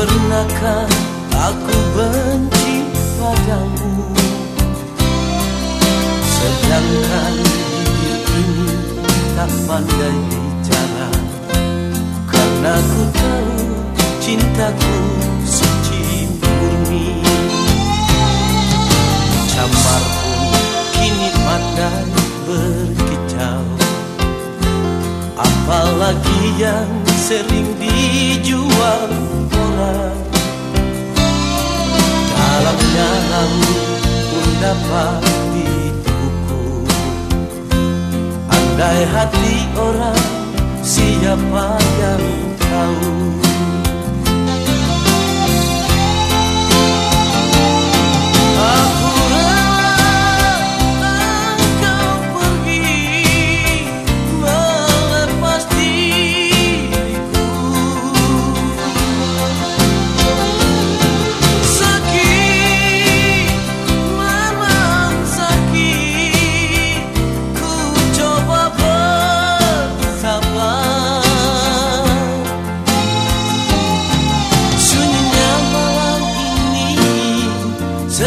Pernahkah aku benci padamu? Sedangkan diri ini tak pandai bicara Karena ku tahu cintaku suci murni. Camar pun kini pandai berkicau Apalagi yang sering dijual lalu pun dapat diukur Andai hati orang siapa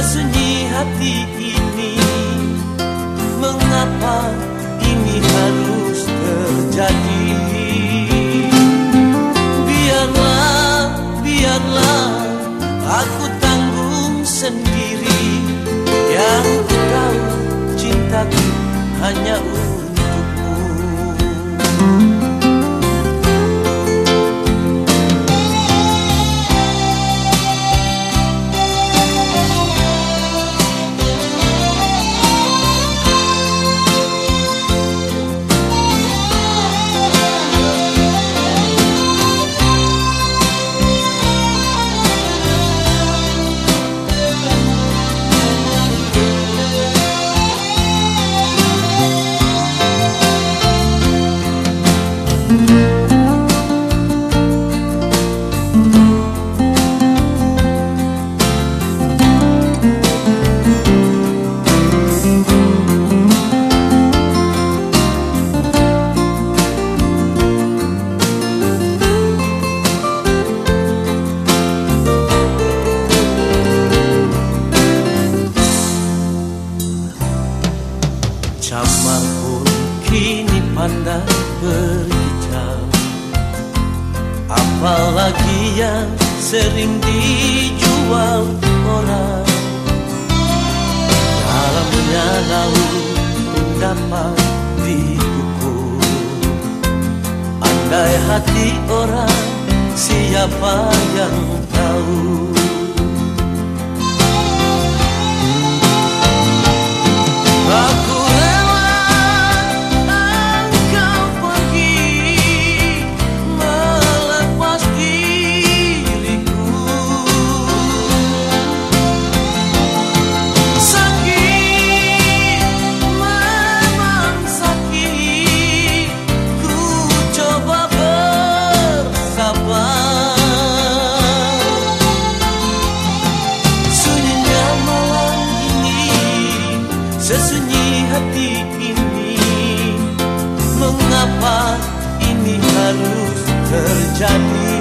Sesunyi hati ini Mengapa ini harus terjadi? Biarlah, biarlah Aku tanggung sendiri. Yang tahu cintaku hanya untukmu kini pandai berbicara. Apalagi yang sering dijual orang. Dalamnya laut dapat diukur Andai hati orang siapa yang tahu terjadi.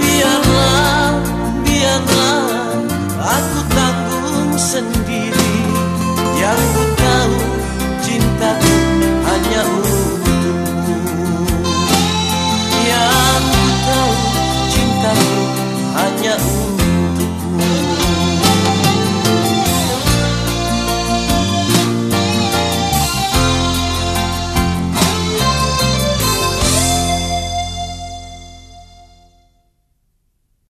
Biarlah, biarlah aku tanggung sendiri. Yang ku